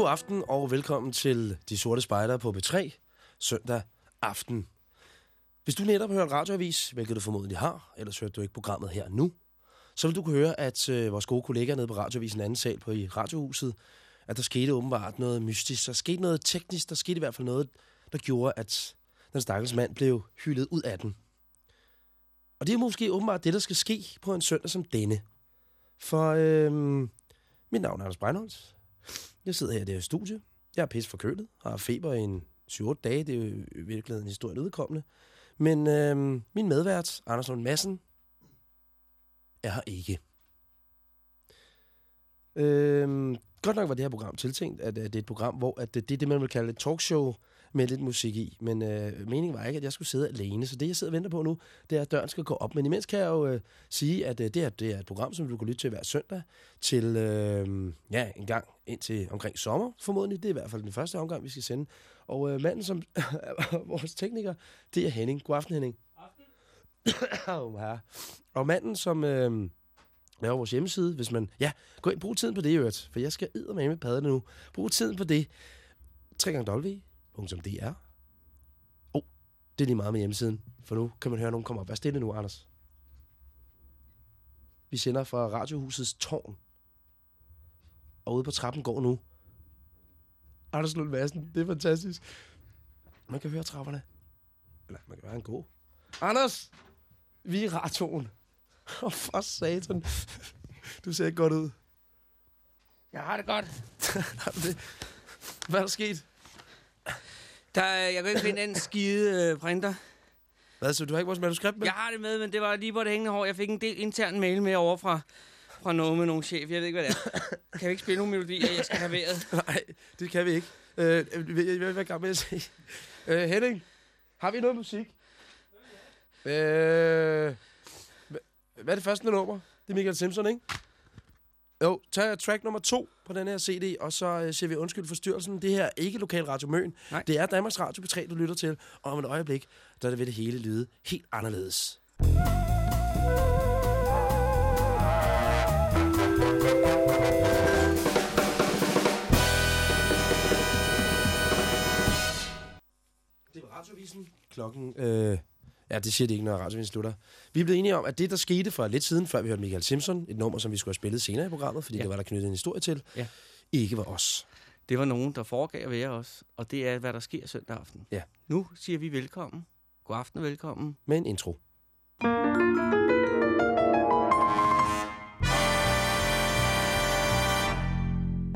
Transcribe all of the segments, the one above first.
god aften og velkommen til De Sorte Spejder på B3 søndag aften. Hvis du netop har hørt radioavis, hvilket du formodentlig har, ellers hørte du ikke programmet her nu, så vil du kunne høre, at øh, vores gode kollegaer nede på radioavisen anden sal på i radiohuset, at der skete åbenbart noget mystisk. Der skete noget teknisk, der skete i hvert fald noget, der gjorde, at den stakkels mand blev hyldet ud af den. Og det er måske åbenbart det, der skal ske på en søndag som denne. For øh, mit navn er Anders Breinholtz. Jeg sidder her i det her studie. Jeg er pis forkølet, har feber i en 7-8 dage. Det er jo i virkeligheden historien udkommende. Men øh, min medvært, Anders Lund Madsen, er her ikke. Øh, godt nok var det her program tiltænkt, at, at det er et program, hvor at det, det er det, man vil kalde et talkshow med lidt musik i. Men øh, meningen var ikke, at jeg skulle sidde alene. Så det, jeg sidder og venter på nu, det er, at døren skal gå op. Men imens kan jeg jo øh, sige, at øh, det, er, det er et program, som du kan lytte til hver søndag til øh, ja, en gang indtil omkring sommer, formodentlig. Det er i hvert fald den første omgang, vi skal sende. Og øh, manden, som vores tekniker, det er Henning. God aften, Henning. herre. Og manden, som øh, laver vores hjemmeside, hvis man... Ja, gå ind, brug tiden på det, Øret, for jeg skal med med padden nu. Brug tiden på det. 3 gange www.dr. Oh, det er lige meget med hjemmesiden, for nu kan man høre nogen komme op. Vær stille nu, Anders. Vi sender fra Radiohusets tårn. Og ude på trappen går nu Anders Lund Madsen. Det er fantastisk. Man kan høre trapperne. Eller man kan høre en gå. Anders! Vi er i radioen. Åh, oh, for satan. Du ser ikke godt ud. Jeg har det godt. Hvad er der sket? Der, jeg kan ikke finde en skide øh, printer. Hvad, så du har ikke vores manuskript med? Jeg har det med, men det var lige på det hængende hår. Jeg fik en del intern mail med over fra, fra noget med nogle chef. Jeg ved ikke, hvad det er. Kan vi ikke spille nogle melodier, jeg skal have været? Nej, det kan vi ikke. Øh, jeg vil være gang med at sige. Øh, Henning, har vi noget musik? Øh, hvad er det første nummer? Det er Michael Simpson, ikke? Jo, tag track nummer to på den her CD, og så øh, siger vi undskyld for styrelsen. Det her er ikke Lokal Radio Møn. Nej. Det er Danmarks Radio P3, du lytter til. Og om et øjeblik, der vil det hele lyde helt anderledes. Det var radiovisen. Klokken øh, Ja, det siger det ikke, når radioen slutter. Vi er blevet enige om, at det, der skete for lidt siden, før vi hørte Michael Simpson, et nummer, som vi skulle have spillet senere i programmet, fordi ja. det var der knyttet en historie til, ja. ikke var os. Det var nogen, der foregav at være os, og det er, hvad der sker søndag aften. Ja. Nu siger vi velkommen. God aften og velkommen. Med en intro.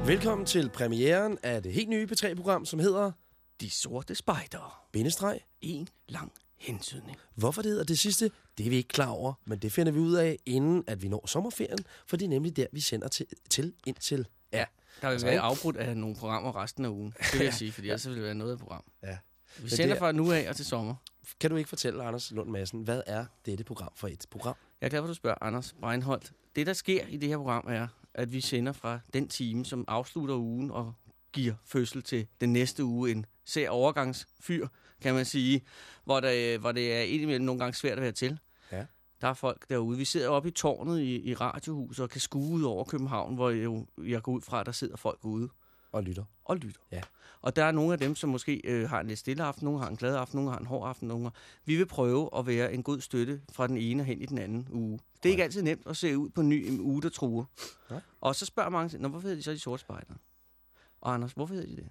Velkommen til premieren af det helt nye P3-program, som hedder De Sorte Spejder. Bindestreg. En lang hensydning. Hvorfor det hedder det sidste, det er vi ikke klar over, men det finder vi ud af, inden at vi når sommerferien, for det er nemlig der, vi sender til, til indtil... Ja, der vil altså, være afbrudt af nogle programmer resten af ugen, det vil jeg sige, fordi ellers vil det være noget af program. Ja. Vi sender fra nu af og til sommer. Kan du ikke fortælle, Anders Lund Madsen, hvad er dette program for et program? Jeg er glad for, at du spørger, Anders Breinholt. Det, der sker i det her program, er, at vi sender fra den time, som afslutter ugen og giver fødsel til den næste uge en ser overgangsfyr, kan man sige, hvor, der, hvor det er indimellem nogle gange svært at være til. Ja. Der er folk derude. Vi sidder oppe i tårnet i, i radiohuset og kan skue ud over København, hvor jeg, jeg går ud fra, at der sidder folk ude. Og lytter. Og lytter. Ja. Og der er nogle af dem, som måske øh, har en lidt stille aften, nogle har en glad aften, nogle har en hård aften. Nogle har... Vi vil prøve at være en god støtte fra den ene hen i den anden uge. Det er ikke altid nemt at se ud på en ny uge, der truer. Ja. Og så spørger mange, Nå, hvorfor hedder de så de sorte spejder? Og Anders, hvorfor hedder de det?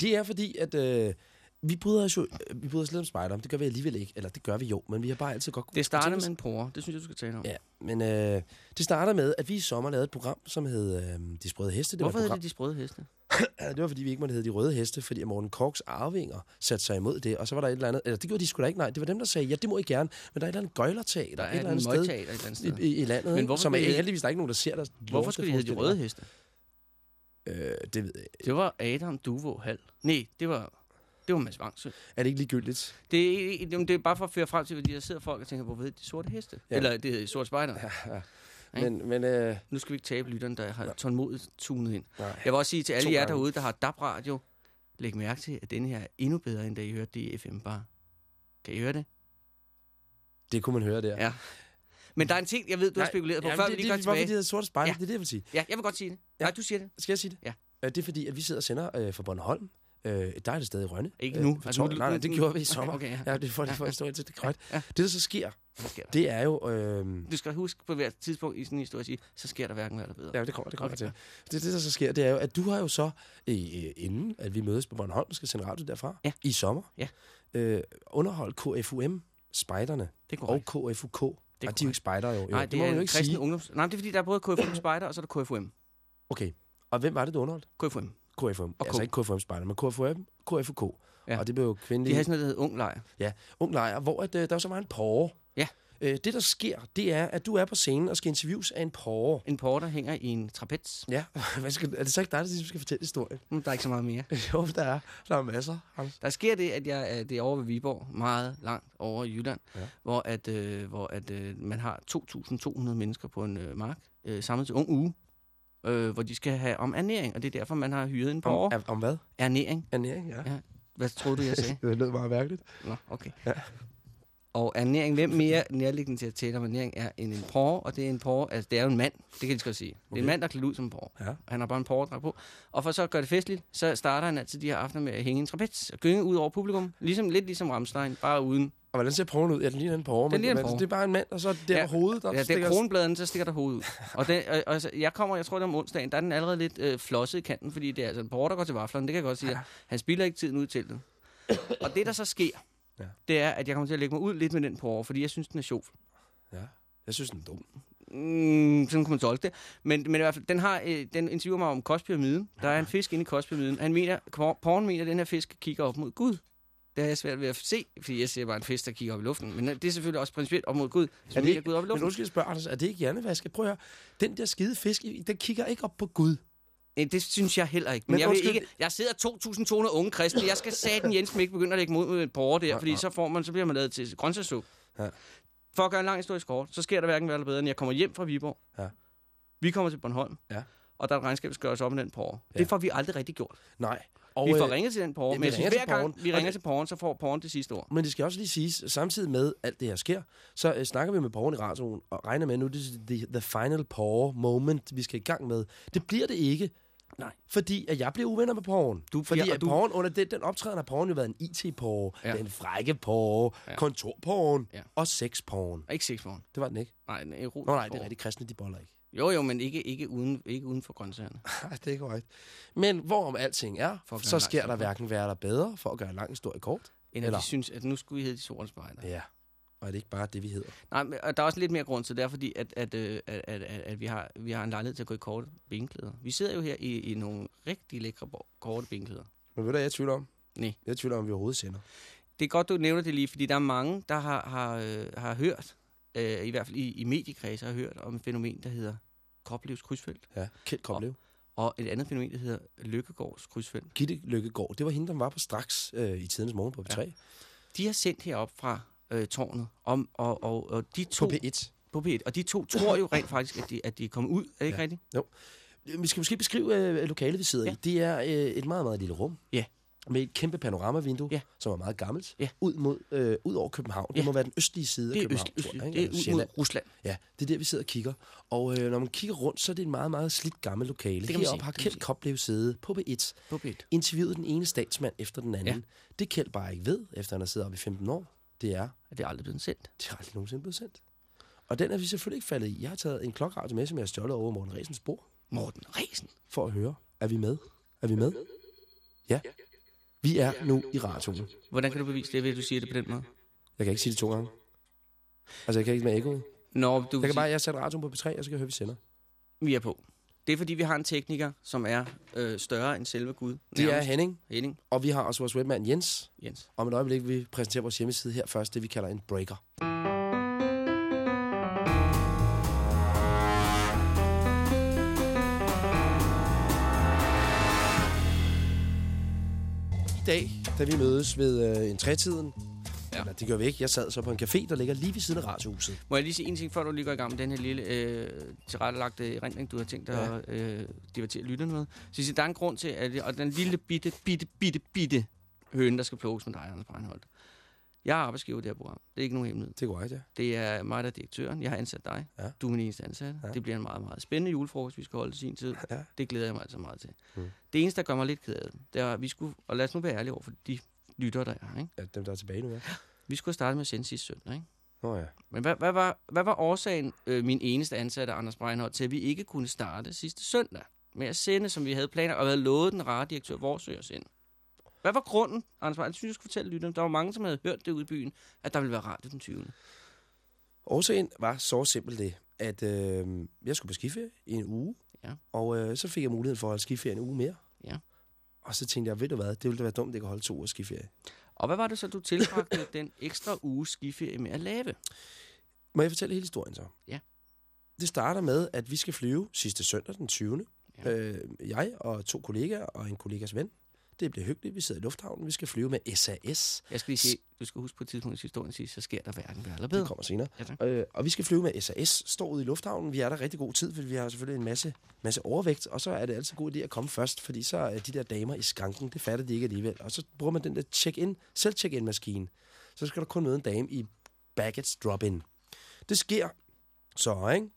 Det er fordi, at øh, vi bryder os jo, vi bryder os lidt om spider, det gør vi alligevel ikke. Eller det gør vi jo, men vi har bare altid godt... Det starter med en bror, det synes jeg, du skal tale om. Ja, men øh, det starter med, at vi i sommer lavede et program, som hed øh, De Sprøde Heste. Det Hvorfor hed det De Sprøde Heste? det var, fordi vi ikke måtte hedde De Røde Heste, fordi Morten Korks arvinger satte sig imod det. Og så var der et eller andet... Eller det gjorde de sgu da ikke, nej. Det var dem, der sagde, ja, det må I gerne. Men der er et eller andet gøjlerteater der er et eller andet sted, et eller andet sted. I, i, i landet, men hvorfor som er heldigvis der er ikke nogen, der ser der. Hvorfor skulle de hedde De Røde Heste? Øh, det ved jeg Det var Adam Duvo Hal. Nej, det var, det var Mads Vangsø. Er det ikke ligegyldigt? Det, er, det er bare for at føre frem til, at der sidder folk og tænker, hvorfor ved de sorte heste? Ja. Eller det er sorte spejder. Ja, ja. Men, men, øh... Nu skal vi ikke tabe lytteren, der har tålmodigt tunet ind. Nej. Jeg vil også sige til alle jer derude, der har DAB-radio, læg mærke til, at denne her er endnu bedre, end da I hørte det i FM bare. Kan I høre det? Det kunne man høre der. Ja. Men der er en ting, jeg ved, du har spekuleret på, jamen, før det, vi lige det, går det, Hvorfor tilbage. de hedder sorte spejder? Ja. Det er det, jeg vil sige. Ja, jeg vil godt sige det. Ja. Nej, du siger det. Skal jeg sige det? Ja. Øh, Det er fordi, at vi sidder og sender øh, fra Bornholm. Øh, der er det stadig Rønne. Ikke Øh, nu. for Altså, nu- nej, nej, det gjorde vi i sommer. okay, ja. ja. det for, det for historien til det er korrekt. Ja. Det, der så sker, sker der? det er jo... Øh, Du skal huske på hvert tidspunkt i sådan en historie at sige, så sker der hverken hvad eller bedre. Ja, det kommer, det kommer Okay. til. Det, det, der så sker, det er jo, at du har jo så, øh, øh, inden at vi mødes på Bornholm, skal sende radio derfra, Ja. i sommer, Ja. øh, underholdt KFUM, spejderne, Det er og. KFUK. Det Det og de er jo ikke spejder jo. Nej, det, må er man jo ikke sige. ungdoms... Nej, det er fordi, der er både KFUM Spejder, og så er der KFUM. Okay. Og hvem var det, du underholdt? KFUM. KFUM. Og altså ikke KFUM spejder, men KFUM, KFUK. Ja. Og det blev jo De kvindelige har sådan noget, der hedder Ung Lejr. ja, ung lejr, hvor at, øh, der er så meget en porre. Ja. Øh, det, der sker, det er, at du er på scenen og skal interviews af en porre. En porter hænger i en trapez. Ja, Hvad skal, er det så ikke dig, der ligesom skal fortælle historien? Mm, Der er ikke så meget mere. jo, der er, der er masser. Anders. Der sker det, at jeg er, det er over ved Viborg, meget langt over i Jylland, Ja. ja. hvor, at, øh, hvor at, øh, man har 2.200 mennesker på en øh, mark øh, samlet til ung uge, øh, hvor de skal have om ernæring, og det er derfor, man har hyret en porre. Om, om hvad? Ernæring. Ernæring, ja. Ja. Hvad troede du, jeg sagde? Det lød meget mærkeligt. Nå, okay. Ja. Og ernæring, hvem mere nærliggende til at tale om ernæring er end en porre, og det er en porre, altså det er jo en mand, det kan jeg lige sige. Det er Okay. en mand, der er klædt ud som en porre. Ja. Han har bare en porredragt på. Og for så at gøre det festligt, så starter han altid de her aftener med at hænge en trapez og gynge ud over publikum. Ligesom, lidt ligesom Ramstein, bare uden. Og hvordan ser pornoen ud? Ja, den ligner en porre, Den men, men porre. det er bare en mand, og så er det der Ja. hovedet, der Ja, det er stikker... kronbladen, så stikker der hovedet ud. Og, den, og, og, altså, jeg kommer, jeg tror det er om onsdagen, der er den allerede lidt øh, flosset i kanten, fordi det er altså en porre, der går til vaflerne, det kan jeg godt sige. Ja. Han spiller ikke tiden ud til det. Og det, der så sker, Ja. det er, at jeg kommer til at lægge mig ud lidt med den porre, fordi jeg synes, den er sjov. Ja. Jeg synes, den er dum. Mm, sådan kunne man tolke det. Men, men i hvert fald, den, har, øh, den interviewer mig om kostpyramiden. Der er en fisk inde i kostpyramiden. Han mener, porn mener, at den her fisk kigger op mod Gud. Det har jeg svært ved at se, fordi jeg ser bare en fisk, der kigger op i luften. Men det er selvfølgelig også principielt op mod Gud. Så Er det ikke- Gud op i Men luften. nu skal jeg spørge, Anders, er det ikke hjernevask? Prøv at høre. Den der skide fisk, den kigger ikke op på Gud. Nej, det synes jeg heller ikke. Men, Men jeg, undskyld- ikke, jeg sidder 2.200 unge kristne. Jeg skal saten Jens ikke begynde at lægge mod med en porre der, Ja, fordi ja. så, får man, så bliver man lavet til grøntsagssuppe. Ja. For at gøre en lang historisk kort, så sker der hverken værre eller bedre, end jeg kommer hjem fra Viborg. Ja. Vi kommer til Bornholm. Ja. Og der er et regnskab, der skal gøres op med den porre. Ja. Det får vi aldrig rigtig gjort. Nej. Og, vi får øh, ringet til den porre, ja, men jeg synes, hver gang porren, vi ringer det- til porren, så får porren det sidste ord. Men det skal også lige siges, samtidig med alt det her sker, så øh, snakker vi med porren i radioen og regner med, at nu er det the, the final porre moment, vi skal i gang med. Det bliver det ikke. Nej. Fordi at jeg bliver uvenner med porren. Du fordi bliver- at du- porren, under den, den optræden har porren jo været en IT-porre, Ja. ja. den frække porre, Ja. ja. kontorporren Ja. og sexporren. Og ikke sexporren. Det var den ikke. Nej, en erotisk Nå nej, det er rigtig kristne, de boller ikke. Jo, jo, men ikke, ikke, uden, ikke uden for grøntsagerne. Det er korrekt. Men hvorom alting er, For at så sker der hverken værre eller bedre, for at gøre en lang historie kort. End at Eller- vi synes, at nu skulle vi hedde de sorte spejder. Ja. Og er det ikke bare det, vi hedder? Nej, men, og der er også lidt mere grund til det, er fordi, at, at, øh, at, at, at, at vi, har, vi har en lejlighed til at gå i korte benklæder. Vi sidder jo her i, i nogle rigtig lækre korte benklæder. Men ved du, jeg tvivler om? Nej. Jeg tvivler om, vi overhovedet sender. Det er godt, du nævner det lige, fordi der er mange, der har, har, øh, har hørt, øh, i hvert fald i, i mediekredse, har hørt om et fænomen, der hedder Koplevs krydsfelt, Ja, Kjeld Koplev. og et andet fænomen, der hedder Lykkegårds krydsfelt. Gitte Lykkegaard, det var hende, der var på straks øh, i tidens morgen på P3. Ja. De har sendt herop fra øh, tårnet, om, og, og, og de to... På P1. På P1. Og de to tror jo rent faktisk, at de, at de er kommet ud. Er det ikke Ja. rigtigt? Vi skal måske beskrive øh, lokalet, vi sidder ja. i. Det er øh, et meget, meget lille rum. Ja. Med et kæmpe panoramavindue, Ja. som er meget gammelt, Ja. ud, mod, øh, ud over København. Ja. Det må være den østlige side Det af er, København. øst, tror øst, jeg, ikke? det er ud Sjælland. mod Rusland. Ja, det er der, vi sidder og kigger. Og øh, når man kigger rundt, så er det en meget, meget slidt gammel lokale. kan man Heroppe har det Kjeld. Koplev siddet på P1, På P1. interviewet den ene statsmand efter den anden. Ja. Ja. Det Kjeld bare ikke ved, efter han har siddet oppe i 15 år, det er, Er det aldrig blevet sendt? det har aldrig nogensinde blevet sendt. Og den er vi selvfølgelig ikke faldet i. Jeg har taget en klokradio med, som jeg har stjålet over Morten Resens bord, Morten Resen. for at høre, er vi med? Er vi med? Ja. Vi er nu i radioen. Hvordan kan du bevise det, ved at du siger det på den måde? Jeg kan ikke sige det to gange. Altså, jeg kan ikke med ekkoet. Nå, du Jeg kan bare, jeg sætter radioen på P3, og så kan jeg høre, vi sender. vi er på. Det er fordi, vi har en tekniker, som er øh, større end selve Gud. Det er. Henning, Henning og vi har også vores webmand Jens. Jens. Om et øjeblik vil vi præsentere vores hjemmeside her først, det vi kalder en breaker. I dag, da vi mødes ved øh, en trætiden, Ja. ja. eller det gør vi ikke, jeg sad så på en café, der ligger lige ved siden af radiohuset. Må jeg lige sige en ting, før du lige går i gang med den her lille øh, tilrettelagte erindring, du har tænkt dig at øh, debattere lytterne med. Så der er en grund til, at og den lille bitte, bitte, bitte, bitte høne, der skal plukkes med dig, Anders Breinholt. Jeg er arbejdsgiver i det her program. Det er ikke nogen hemmelighed. Det er korrekt, ja. Det er mig, der er direktøren. Jeg har ansat dig. Ja. Du er min eneste ansatte. Ja. Det bliver en meget, meget spændende julefrokost, vi skal holde i sin tid. Ja. Det glæder jeg mig altså meget til. Mm. Det eneste, der gør mig lidt ked af det, det er, at vi skulle, og lad os nu være ærlige over for de lytter, der er. Ikke? ja dem, der er tilbage nu, ja. Vi skulle have startet med at sende sidste søndag. Ikke? Nå ja. Men hvad, hvad, var, hvad var årsagen, øh, min eneste ansatte, Anders Breinholt, til at vi ikke kunne starte sidste søndag med at sende, som vi havde planer, og havde lovet den rare direktør Vorsø at sende? Hvad var grunden, Anders? Jeg synes, jeg skulle fortælle lytterne. Der var mange, som havde hørt det ude i byen, at der ville være radio den 20. Årsagen var så simpelt det, at øh, jeg skulle på skiferie i en uge, Ja. og øh, så fik jeg muligheden for at holde skiferie en uge mere. Ja. Og så tænkte jeg, ved du hvad, det ville da være dumt, at jeg kan holde to uger skiferie. Og hvad var det så, du tilbragte den ekstra uge skiferie med at lave? Må jeg fortælle hele historien så? Ja. Det starter med, at vi skal flyve sidste søndag den 20. Ja. Ja. Øh, jeg og to kollegaer og en kollegas ven. Det bliver hyggeligt. Vi sidder i lufthavnen. Vi skal flyve med SAS. Jeg skal lige sige, du skal huske på et tidspunkt i historien sige, så sker der hverken værre eller Det bedre. kommer senere. Ja, øh, og vi skal flyve med SAS. Står ude i lufthavnen. Vi er der rigtig god tid, for vi har selvfølgelig en masse, masse overvægt. Og så er det altid god idé at komme først, fordi så er de der damer i skranken, det fatter de ikke alligevel. Og så bruger man den der check-in, selv-check-in-maskine. Så skal der kun møde en dame i baggage drop-in. Det sker så, ikke?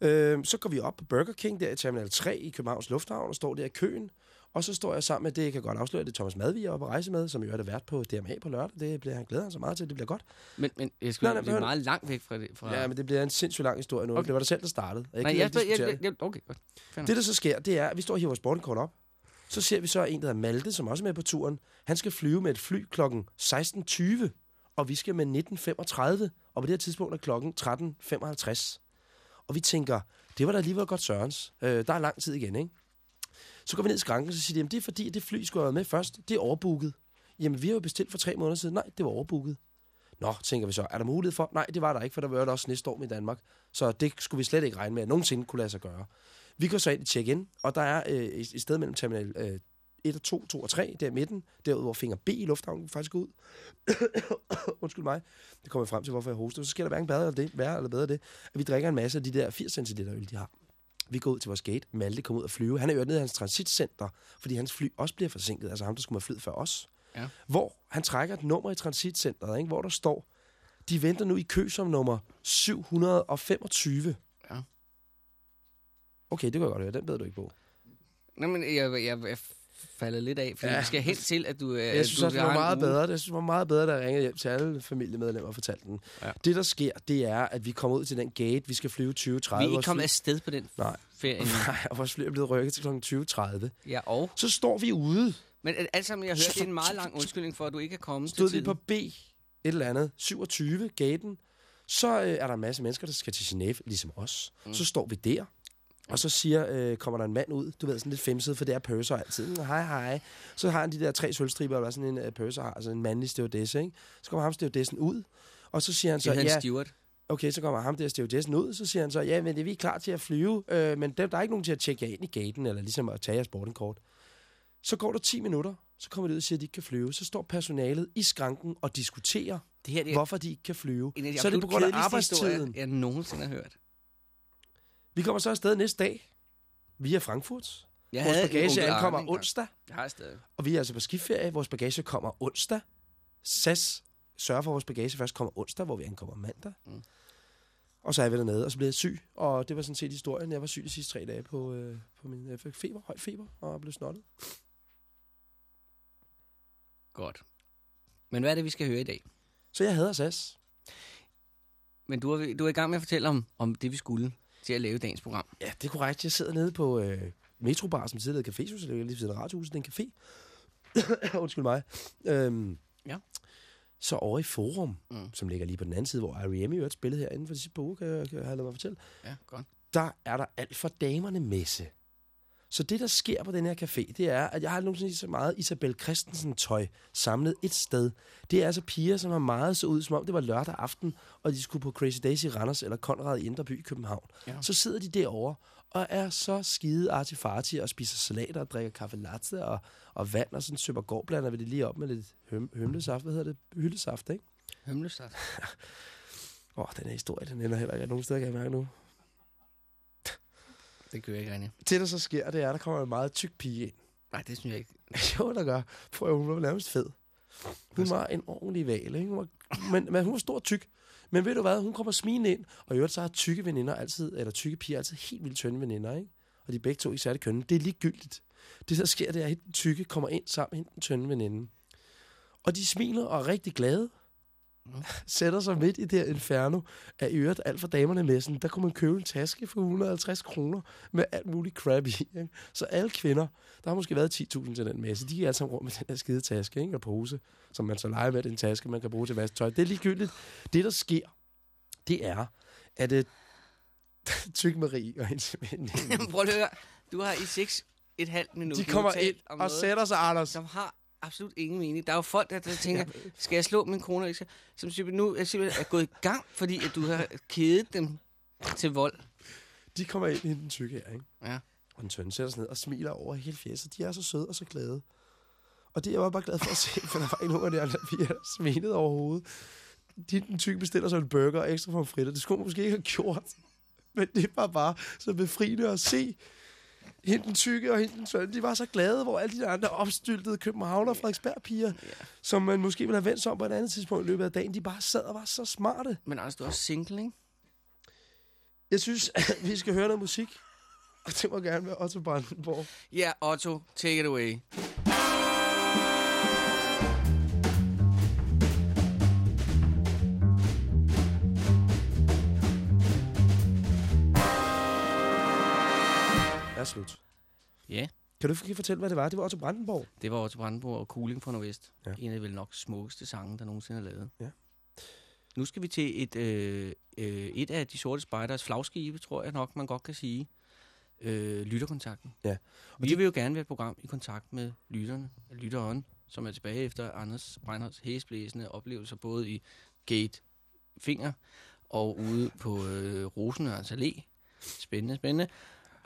Øh, så går vi op på Burger King der i Terminal 3 i Københavns Lufthavn og står der i køen. Og så står jeg sammen med, det jeg kan godt afsløre, det er Thomas Madvig, er oppe at rejse med, som jo er det vært på DMA på lørdag. Det bliver han glæder han så meget til, det bliver godt. Men, men jeg skal Nej, nej, meget langt væk fra det. Fra... Ja, men det bliver en sindssygt lang historie nu. Okay. Det var dig selv, der startede. Jeg nej, jeg, jeg, jeg, jeg, okay, godt. Det, der så sker, det er, at vi står og hiver vores boardingkort op. Så ser vi så en, der hedder Malte, som også er med på turen. Han skal flyve med et fly klokken 16.20, og vi skal med 19.35, og på det her tidspunkt er klokken 13.55. Og vi tænker, det var da alligevel godt sørens. Øh, der er lang tid igen, ikke? Så går vi ned i skranken, og så siger de, jamen det er fordi, at det fly skulle have været med først. Det er overbooket. Jamen, vi har jo bestilt for tre måneder siden. Nej, det var overbooket. Nå, tænker vi så, er der mulighed for? Nej, det var der ikke, for der var jo også næste år i Danmark. Så det skulle vi slet ikke regne med, at nogensinde kunne lade sig gøre. Vi går så ind i check-in, og der er øh, et sted mellem terminal øh, 1 og 2, 2 og 3, der midten, derude hvor finger B i lufthavnen faktisk går ud. Undskyld mig. Det kommer jeg frem til, hvorfor jeg hoster. Så sker der hverken bedre eller det, værre eller bedre det, at vi drikker en masse af de der 80 cl øl, de har. Vi går ud til vores gate. Malte kommer ud og flyve. Han er jo nede i hans transitcenter, fordi hans fly også bliver forsinket. Altså ham, der skulle have flyet før os. Ja. Hvor han trækker et nummer i transitcenteret, ikke? hvor der står, de venter nu i kø som nummer 725. Ja. Okay, det kan jeg godt høre. Den ved du ikke på. Nej, men jeg, jeg, jeg falder lidt af, fordi ja. Vi skal hen til, at du... øh, Jeg synes du også, det var meget uge. bedre. Jeg synes, det var meget bedre, da jeg ringede hjem til alle familiemedlemmer og fortalte den. Ja. Det, der sker, det er, at vi kommer ud til den gate. Vi skal flyve 2030. Vi er ikke kommet afsted på den Nej. ferie. Nej, og vores fly er blevet rykket til kl. 2030. Ja, og... Så står vi ude. Men alt sammen, jeg hørte, det er en meget lang undskyldning for, at du ikke er kommet Stod til vi på. B, et eller andet, 27, gaten. Så øh, er der en masse mennesker, der skal til Genève, ligesom os. Mm. Så står vi der. Og så siger, øh, kommer der en mand ud, du ved, sådan lidt femset, for det er purser altid. Hej, hej. Så har han de der tre sølvstriber, eller sådan en uh, purser har, altså en mandlig stewardesse, ikke? Så kommer ham stewardessen ud, og så siger han Det så, hedder en ja, steward. okay, så kommer ham der stewardessen ud, så siger han så, ja, men det er vi er klar til at flyve, øh, men der, der er ikke nogen til at tjekke jer ind i gaten, eller ligesom at tage jeres boardingkort. Så går der 10 minutter, så kommer de ud og siger, at de ikke kan flyve. Så står personalet i skranken og diskuterer, Det her det er hvorfor de ikke kan flyve. en af de Så er det på grund af kedeligste historier, arbejdstiden. jeg nogensinde har hørt. Vi kommer så afsted næste dag via Frankfurt. Jeg Vores havde bagage ankommer onsdag, Jeg har stadig. og vi er altså på skiferie. Vores bagage kommer onsdag. SAS sørger for, at vores bagage først kommer onsdag, hvor vi ankommer mandag. Mm. Og så er vi dernede, og så blev jeg syg. Og det var sådan set historien. Jeg var syg de sidste tre dage på, øh, på min fik feber, høj feber, og blev snottet. Godt. Men hvad er det, vi skal høre i dag? Så jeg hader SAS. Men du er, du er i gang med at fortælle om, om det, vi skulle til at lave dagens program. Ja, det er korrekt. Jeg sidder nede på øh, Metrobar, som sidder i café, så det er lige ved siden radiohuset. Det er en café. Undskyld mig. Øhm, Ja. Så over i Forum, mm. som ligger lige på den anden side, hvor R.E.M. i øvrigt spillede her inden for de sidste par uger, kan jeg, kan jeg have lavet mig fortælle, Ja, godt. der er der alt for damerne messe. Så det, der sker på den her café, det er, at jeg har nogensinde set så meget Isabel Christensen-tøj samlet et sted. Det er altså piger, som har meget så ud, som om det var lørdag aften, og de skulle på Crazy Days i Randers eller Konrad i Indre By i København. Ja. Så sidder de derovre og er så skide artifarti og spiser salater og drikker kaffe latte og, og vand og sådan søber gårdblander vi det lige op med lidt høm, hømlesaft. Hvad hedder det? Hyldesaft, ikke? Hømlestart. Åh, oh, den her historie, den ender heller ikke nogen steder, kan jeg mærke nu. Det kører ikke rigtig. Det, der så sker, det er, at der kommer en meget tyk pige ind. Nej, det synes jeg ikke. jo, der gør. Prøv at hun var nærmest fed. Hun var en ordentlig vale, ikke? Hun var, men, men hun var stor tyk. Men ved du hvad, hun kommer smigende ind, og i øvrigt så har tykke veninder altid, eller tykke piger altid helt vildt tynde veninder, ikke? Og de er begge to ikke særlig kønne. Det er ligegyldigt. Det, der sker, det er, at den tykke kommer ind sammen med den tynde veninde. Og de smiler og er rigtig glade. Sætter sig midt i det her inferno af i øvrigt alt for damerne med. Sådan, der kunne man købe en taske for 150 kroner med alt muligt crap i. Ikke? Så alle kvinder, der har måske været 10.000 til den messe, de er alle sammen rundt med den her skide taske ikke? og pose, som man så leger med den taske, man kan bruge til vasketøj. Det er ligegyldigt. Det, der sker, det er, at uh, Tyk Marie og hendes Prøv at høre. Du har i seks et halvt minut de kommer ind og noget, sætter sig, Anders. som har absolut ingen mening. Der er jo folk, der, der tænker, skal jeg slå min kone? ikke? Som simpelthen nu er simpelthen er gået i gang, fordi at du har kædet dem til vold. De kommer ind i den tykke her, ikke? Ja. Og den tynde sætter sig ned og smiler over hele fjeset. De er så søde og så glade. Og det er jeg var bare glad for at se, for der var ikke nogen af de andre piger, der smilede overhovedet. De, den tykke bestiller sig en burger og ekstra fritter. Det skulle man måske ikke have gjort. Men det var bare så befriende at se. Hende den tykke og hende den tynde, de var så glade, hvor alle de andre opstyltede København og Frederiksberg piger, som man måske ville have vendt sig om på et andet tidspunkt i løbet af dagen, de bare sad og var så smarte. Men Anders, du er også single, ikke? Jeg synes, at vi skal høre noget musik. Og det må gerne være Otto Brandenborg. Ja, Otto, take it away. Er slut. Ja, Kan du ikke fortælle, hvad det var? Det var Otto Brandenborg. det var Otto Brandenborg og Cooling fra Nordvest. Ja. En af de vel nok smukkeste sange, der nogensinde er lavet. Ja. Nu skal vi til et, øh, øh, et af de sorte spejders flagskibe, tror jeg nok, man godt kan sige. Øh, lytterkontakten. Ja. Og vi vil jo gerne være et program i kontakt med lytterne, lytteren, som er tilbage efter Anders Breinholds hæsblæsende oplevelser, både i Gate Finger og ude på øh, Rosenørns Allé. Spændende, spændende.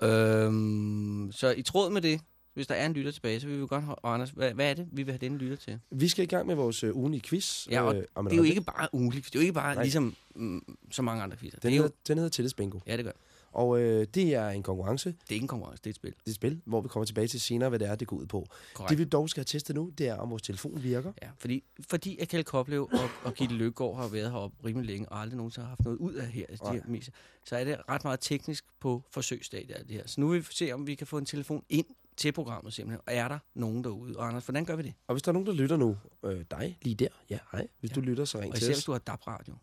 Øhm, så i tråd med det, hvis der er en lytter tilbage, så vil vi godt have, og Anders, hvad, hvad er det, vi vil have denne lytter til? Vi skal i gang med vores øh, ugenlige quiz. Ja, og øh, et Det er jo ikke bare ugenligt, det er jo ikke bare. Nej. ligesom mm, så mange andre quizzer. Den Det er jo, hedder, den hedder Tillidsbingo. ja, det gør. Og øh, det er en konkurrence, Det er ikke en konkurrence, det er et spil. det er et spil, hvor vi kommer tilbage til senere, hvad det er, det går ud på. Korrekt. Det vi dog skal have testet nu, det er, om vores telefon virker. Ja, fordi, fordi at Kjeld Koplev og, og Gitte Løkgaard har været heroppe rimelig længe, og aldrig nogensinde har haft noget ud af her, de her misser, så er det ret meget teknisk på forsøgsstadiet af det her. Så nu vil vi se, om vi kan få en telefon ind til programmet simpelthen. Og er der nogen derude? Og Anders, hvordan gør vi det? Og hvis der er nogen, der lytter nu, øh, dig lige der, ja, hej. Hvis Ja. du lytter, så ring Og til især os. hvis du har DAB-radio.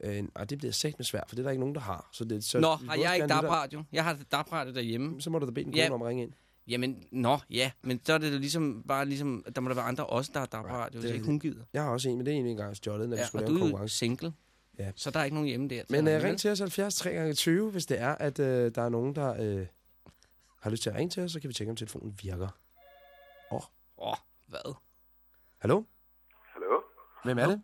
Øh, ej, det bliver sagt med svært, for det er der ikke nogen, der har. Så det, så Nå, vi har jeg ikke DAB-radio? Jeg har DAB-radio derhjemme. Så må du da bede en Ja. kone om at ringe ind. Jamen, nå, ja, men så er det da ligesom, bare ligesom, der må der være andre også, der har DAB-radio, det hvis ikke hun gider. Jeg har også en, men det er en engang stjålet, når vi Ja, skulle og lave en er konkurrence. single, Ja. så der er ikke nogen hjemme der. Men øh, vel? ring til os 70 3 gange 20, hvis det er, at øh, der er nogen, der øh, har lyst til at ringe til os, så kan vi tjekke, om telefonen virker. Åh, oh, hvad? Hallo? Hallo, Hvem er det?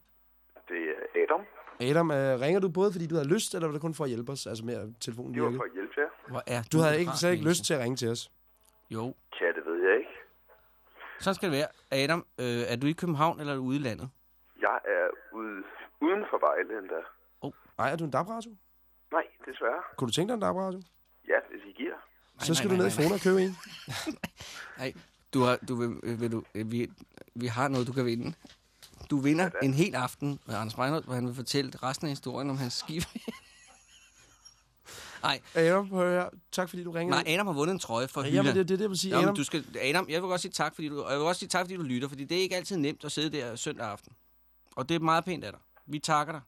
Adam. Øh, ringer du både, fordi du har lyst, eller var det kun for at hjælpe os, altså med at telefonen Det var virker? for at hjælpe jer. Hvor er Du havde ikke, slet ikke lyst til at ringe til os. Jo, Ja, det ved jeg ikke. så skal det være. Adam, øh, er du i København eller er du ude i landet? Jeg er ude, uden for Vejle endda. Ej, er du en DAB-radio? Nej, desværre. Kunne du tænke dig en DAB-radio? Ja, hvis I giver. Nej, Så skal nej, du ned nej, i Fona og købe en. Nej, du har, du vil, øh, vil du, øh, vi, vi har noget, du kan vinde. Du vinder en hel aften med Anders Breinholt, hvor han vil fortælle resten af historien om hans skib. Nej, Adam, prøv høre. Tak fordi du ringede. nej, Adam har vundet en trøje for Ja. Jamen, det er det, jeg vil sige. Jamen, Adam, du skal, Adam, jeg vil godt sige tak, fordi du, og jeg vil også sige tak, fordi du lytter, fordi det er ikke altid nemt at sidde der søndag aften. Og det er meget pænt af dig. Vi takker dig.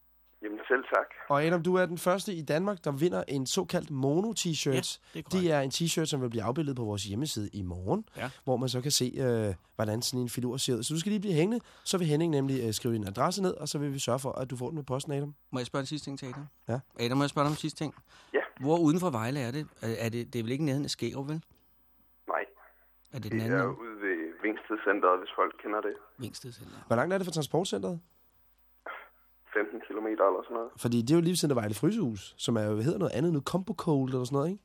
Selv tak. Og Adam, du er den første i Danmark, der vinder en såkaldt mono-t-shirt. Ja, det er korrekt. det er en t-shirt, som vil blive afbildet på vores hjemmeside i morgen, Ja. hvor man så kan se, øh, hvordan sådan en filur ser ud. Så du skal lige blive hængende, så vil Henning nemlig øh, skrive din adresse ned, og så vil vi sørge for, at du får den med posten, Adam. Må jeg spørge en sidste ting til Adam? Ja. Adam, må jeg spørge dig om en sidste ting? Ja. Hvor uden for Vejle er det? Er, er det, det er vel ikke nærheden af Skærup, vel? Nej, Er det det den anden er ende? ude ved Vingsted Center, hvis folk kender det. Vingsted Center. Hvor langt er det fra transportcenteret? 15 km eller sådan noget. Fordi det er jo lige ved siden af Vejle Frysehus, som er, jo- hedder noget andet nu, Combo Cold eller sådan noget, ikke?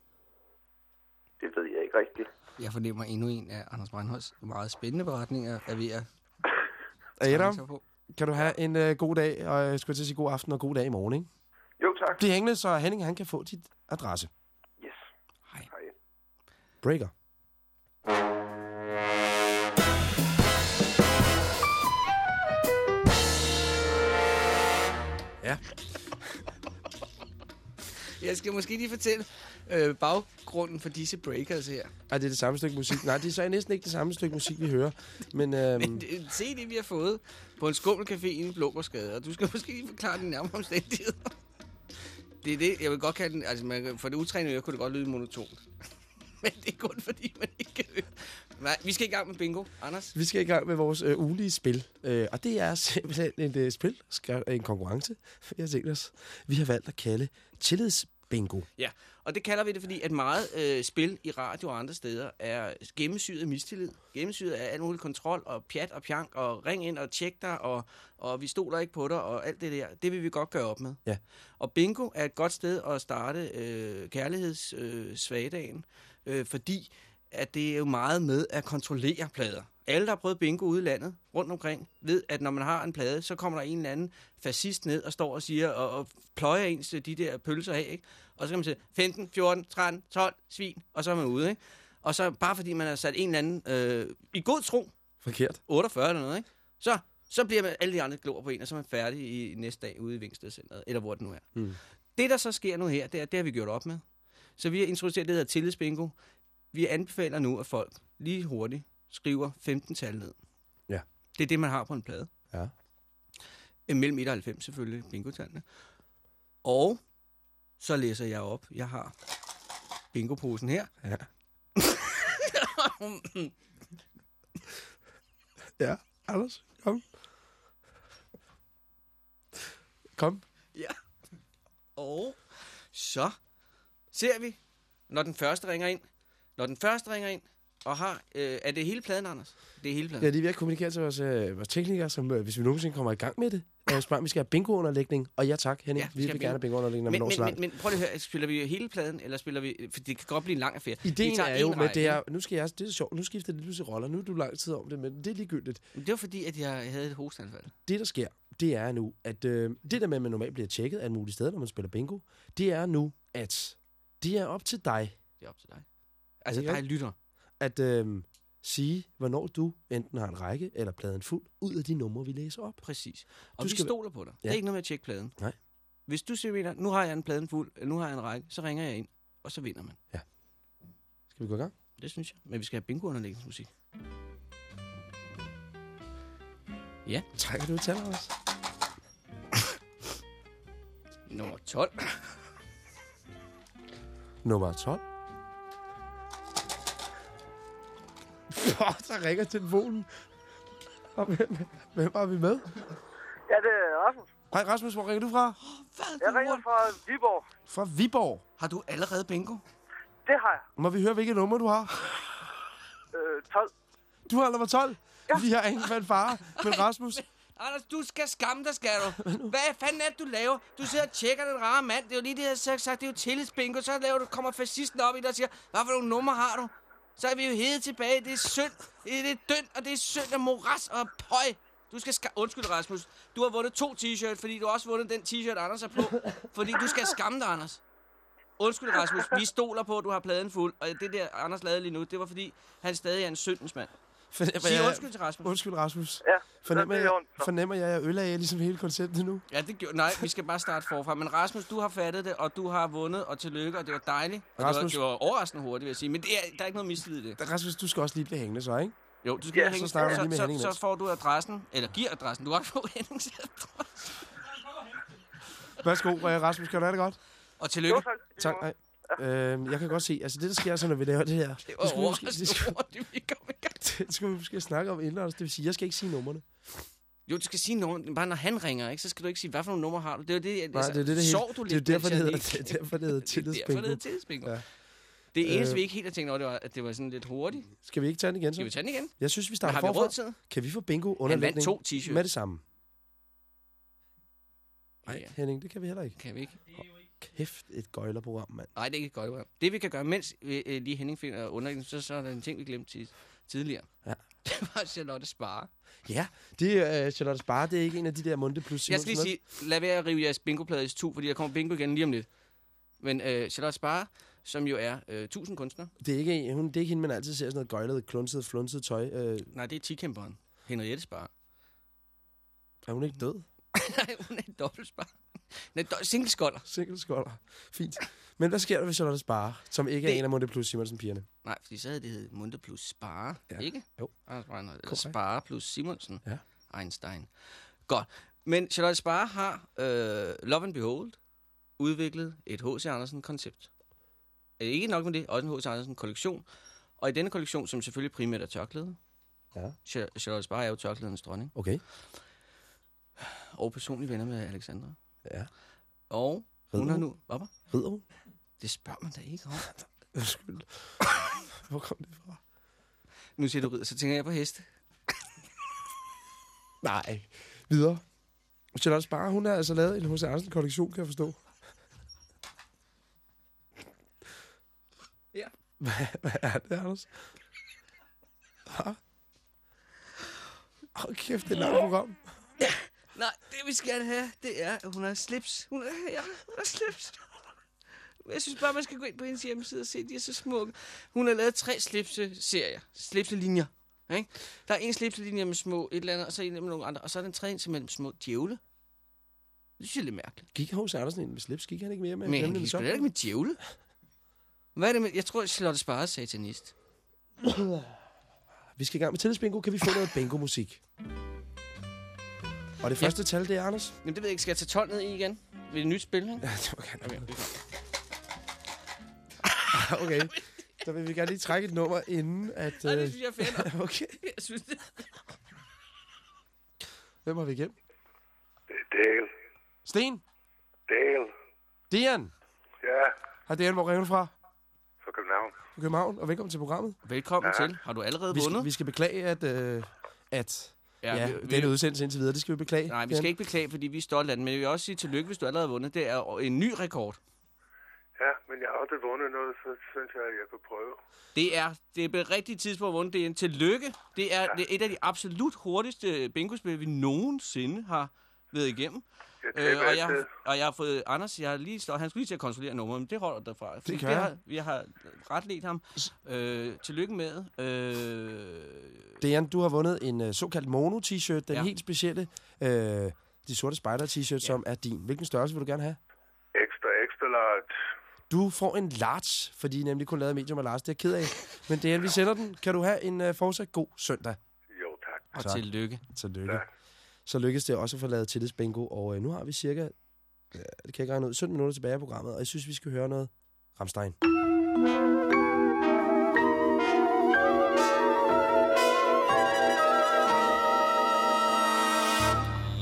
Det ved jeg ikke rigtigt. Jeg fornemmer endnu en af Anders Breinholds meget spændende beretninger er ved at Adam, kan du have en øh, god dag, og jeg skulle til at sige god aften og god dag i morgen, ikke? Jo, tak. Bliv hængende, så Henning han kan få dit adresse. Yes. Hej. Hej. Ja. Jeg skal måske lige fortælle øh, baggrunden for disse breakers her. Ej, det er det samme stykke musik. Nej, det er så næsten ikke det samme stykke musik, vi hører. Men, øhm, Men det, se det, vi har fået på en skummelcafé i en Blågårdsgade, og du skal måske lige forklare den nærmere omstændigheder. Det er det, jeg vil godt kalde den, altså man, for det utrænede øre kunne det godt lyde monotont. Men det er kun fordi, man ikke kan høre. Nej, vi skal i gang med bingo. Anders? vi skal i gang med vores øh, ugenlige spil. Øh, og det er simpelthen et øh, spil, en konkurrence. Vi har tænkt os. Vi har valgt at kalde tillidsbingo. Ja, og det kalder vi det, fordi at meget øh, spil i radio og andre steder er gennemsyret af mistillid. Gennemsyret af alt muligt kontrol og pjat og pjank og ring ind og tjek dig og, og vi stoler ikke på dig og alt det der. Det vil vi godt gøre op med. Ja. Og bingo er et godt sted at starte øh, kærlighedssvagdagen, øh, øh, fordi at det er jo meget med at kontrollere plader. Alle, der har prøvet bingo ude i landet, rundt omkring, ved, at når man har en plade, så kommer der en eller anden fascist ned og står og siger, og, og pløjer ens de der pølser af, ikke? Og så kan man sige 15, 14, 13, 12, svin, og så er man ude, ikke? Og så bare fordi man har sat en eller anden øh, i god tro, Forkert. 48 eller noget, ikke? Så, så bliver man alle de andre glor på en, og så er man færdig i næste dag ude i Vingstedcenteret, eller hvor det nu er. Mm. Det, der så sker nu her, det, er, det har vi gjort op med. Så vi har introduceret det, der hedder tillidsbingo. Vi anbefaler nu, at folk lige hurtigt skriver 15 tal ned. Ja. Det er det, man har på en plade. Ja. Øh, Mellem 1 og 90 selvfølgelig, bingo-tallene. Og så læser jeg op. Jeg har bingoposen her. Ja. Ja, Anders, kom. Kom. Ja. Og så ser vi, når den første ringer ind. Når den første ringer ind, og har... Øh, er det hele pladen, Anders? Det er hele pladen. Ja, det er ved at kommunikere til vores, øh, vores teknikere, som øh, hvis vi nogensinde kommer i gang med det, øh, spørger, vi skal have bingo-underlægning. Og ja tak, Henning, Ja, vi vi vil gerne have bingo-underlægning, når men, når så men, langt. men, men prøv lige at høre, spiller vi hele pladen, eller spiller vi... For det kan godt blive en lang affære. Ideen er jo med det her, nu skal jeg, det er sjovt, nu skifter det lidt til roller, nu er du lang tid om det, men det er ligegyldigt. Det var fordi, at jeg havde et hosteanfald. Det, der sker, det er nu, at øh, det der med, at man normalt bliver tjekket af en mulig sted, når man spiller bingo, det er nu, at det er op til dig, Det er op til dig. Altså, Ja. dig lytter. at øh, sige, hvornår du enten har en række eller pladen fuld, ud af de numre, vi læser op. Præcis. Og Du vi skal- stoler på dig. Ja. Det Ja. er ikke noget med at tjekke pladen. Nej. Hvis du siger, Peter, nu har jeg en pladen fuld, eller nu har jeg en række, så ringer jeg ind, og så vinder man. Skal vi gå i gang? Det synes jeg. Men vi skal have bingo-underlægningsmusik. Ja. Trækker du et tal også? Nummer 12. Nummer 12. Åh, der ringer telefonen. Og hvem, hvem er vi med? Ja, det er Rasmus. Hej Rasmus, hvor ringer du fra? Hvad? Jeg ringer fra Viborg. Fra Viborg. Har du allerede bingo? Det har jeg. Må vi høre, hvilket nummer du har? Øh, 12. Du har nummer 12. Ja. Vi har ingen fanfare. Men Rasmus, Anders, du skal skamme dig, skal du. Hvad fanden er det, du laver? Du sidder og tjekker den rare mand. Det er jo lige det, jeg har sagt. Det er jo tillidsbingo. Så laver du, kommer fascisten op i dig og siger, hvad for nogle numre har du? Så er vi jo hede tilbage. Det er synd. Det er, det er dønt, og det er synd af moras og pøj. Du skal ska- Undskyld, Rasmus. Du har vundet to t-shirt, fordi du har også vundet den t-shirt, Anders er på. Fordi du skal skamme dig, Anders. Undskyld, Rasmus. Vi stoler på, at du har pladen fuld. Og det der, Anders lavede lige nu, det var fordi, han stadig er en syndens mand fornemmer Sig jeg, undskyld til Rasmus. undskyld Rasmus. Ja, Fornemmer er jeg, så. fornemmer jeg, at jeg ødelagde ligesom hele konceptet nu? Ja, det gjorde, nej, vi skal bare starte forfra. Men Rasmus, du har fattet det, og du har vundet, og tillykke, og det var dejligt. Og Rasmus- Det, var, det var overraskende hurtigt, vil jeg sige. Men det er, der er ikke noget mistillid i det. Rasmus, du skal også lige blive hængende så, ikke? Jo, du skal Ja, ja, så hænge, så, med så, Henning så, imens. får du adressen, eller giver adressen. Du har ikke fået Hennings adresse. Værsgo, øh, Rasmus, kan du have det godt? Og Jo, tillykke. tak. Tak. Nej. Øhm, jeg kan godt se, altså det, der sker så, når vi laver det her, Det det var skal vi måske, det skal, hurtigt, vi kom i gang. det skal vi måske snakke om inden, altså, det vil sige, jeg skal ikke sige numrene. Jo, du skal sige nummer, bare når han ringer, ikke, så skal du ikke sige, hvad for nogle numre har du. Det er det, Nej, det er det, det. Sov du Det er lidt, derfor, det hedder, det er derfor, det hedder lige- Det er derfor, det tillidsbingo. hedder tillidsbingo. Ja. Det eneste, Øh. vi ikke helt har tænkt over, det var, at det var sådan lidt hurtigt. Skal vi ikke tage den igen, så? Skal vi tage den igen? Jeg synes, vi starter har vi råd forfra. til det? Kan vi få bingo Han underlægning vandt to t-shirts. med det samme? Nej, Ja. Henning, det kan vi heller ikke. Kan vi ikke? Kæft, et gøjlerprogram, mand. Nej, det er ikke et godt program. Det vi kan gøre, mens vi øh, lige Henning finder underlægning, så, så er der en ting, vi glemte tid, tidligere. Ja. Det var Charlotte Spare. Ja, det er uh, Charlotte Spare, det er ikke en af de der Munde plus Jeg skal lige sige, lad være at rive jeres bingoplade i to, fordi der kommer bingo igen lige om lidt. Men øh, Charlotte Spare, som jo er øh, 1000 kunstner. Det er ikke, hun, det er ikke hende, man altid ser sådan noget gøjlet, klunset, flunset tøj. Uh, Nej, det er tikæmperen. Henriette Spare. er hun ikke død? Nej, hun er en dobbelt Nej, single skolder. Singelskolder. Fint. Men hvad sker der, hvis Charlotte Spare, som ikke er Det- en af Monte Plus Simonsen-pigerne? Nej, fordi så havde det heddet Munde plus Spare, Ja. ikke? Jo. Eller. Spare plus Simonsen. Ja. Einstein. Godt. Men Charlotte Spare har, øh, Love and Behold, udviklet et H.C. Andersen-koncept. Øh, Ikke nok med det, også en H.C. Andersen-kollektion. Og i denne kollektion, som selvfølgelig primært er tørklæde, Ja. Char- Charlotte Spare er jo tørklædens dronning, Okay. og personlig venner med Alexandra. Ja. Og hun Rider har hun? nu... Hvad? var? Rider hun? Det spørger man da ikke om. Undskyld. Hvor kom det fra? Nu siger du ridder, så tænker jeg på heste. Nej. Videre. Charlotte Spare, hun har altså lavet en H.C. Andersen-kollektion, kan jeg forstå. Ja. Hvad, hvad er det, Anders? Hva? Hold kæft, det er et langt program. Nej, det vi skal have, det er, at hun har slips. Hun er, ja, hun har slips. Jeg synes bare, man skal gå ind på hendes hjemmeside og se, de er så smukke. Hun har lavet tre slipse-serier. Slipselinjer. Ikke? Der er en slipselinje med små et eller andet, og så en med nogle andre. Og så er den tredje en med små djævle. Det synes jeg er lidt mærkeligt. Gik H.C. Andersen ind med slips? Gik han ikke mere med? Men han gik det sgu ikke med djævle. Hvad er det med? Jeg tror, Charlotte Spare er satanist. Vi skal i gang med tillidsbingo. Kan vi få noget bingo-musik? Og det første tal, det er Anders. Jamen, det ved jeg ikke. Skal jeg tage 12 ned i igen? Ved et nyt spil, ikke? Ja, det var gerne. Okay, det godt. Okay. Så vil vi gerne lige trække et nummer, inden at... Nej, det Øh, synes jeg er fedt. okay. Jeg synes, det Hvem har vi igennem? Det er Dale. Sten? Dale. Dian? Ja, Har Dian, hvor hun fra? fra København. Fra København, og velkommen til programmet. Velkommen ja. til. Har du allerede Vi skal, vundet? vi skal beklage, at, øh, at ja, vi, ja, den udsendelse indtil videre, det skal vi beklage. Nej, vi skal ikke beklage, fordi vi er stolte af den. Men jeg vil også sige tillykke, hvis du allerede har vundet. Det er en ny rekord. Ja, men jeg har aldrig vundet noget, så synes jeg, at jeg kan prøve. Det er det er rigtige tidspunkt at vundet. Det er en tillykke. Det er, det er et af de absolut hurtigste bingospil, vi nogensinde har været igennem. Øh, og, jeg, og jeg har fået Anders, jeg har lige stået, han skulle lige til at kontrollere nummeret, men det holder derfra. Fordi kan vi jeg. har, vi har ret let ham. Øh, tillykke med. Øh, Dian, du har vundet en øh, såkaldt mono-t-shirt, den ja. Helt specielle, øh, de sorte spider-t-shirt, ja. som er din. Hvilken størrelse vil du gerne have? Ekstra, ekstra large. Du får en large, fordi er nemlig kun lavet medium og large. Det er jeg ked af. Men Dian, vi sender den. Kan du have en øh, fortsat god søndag? Jo, tak. og Tak. tillykke. Tillykke. Ja. Så lykkedes det også at få lavet tillidsbingo, og øh, nu har vi cirka, øh, det kan jeg ikke regne ud, 17 minutter tilbage i programmet, og jeg synes, vi skal høre noget Ramstein.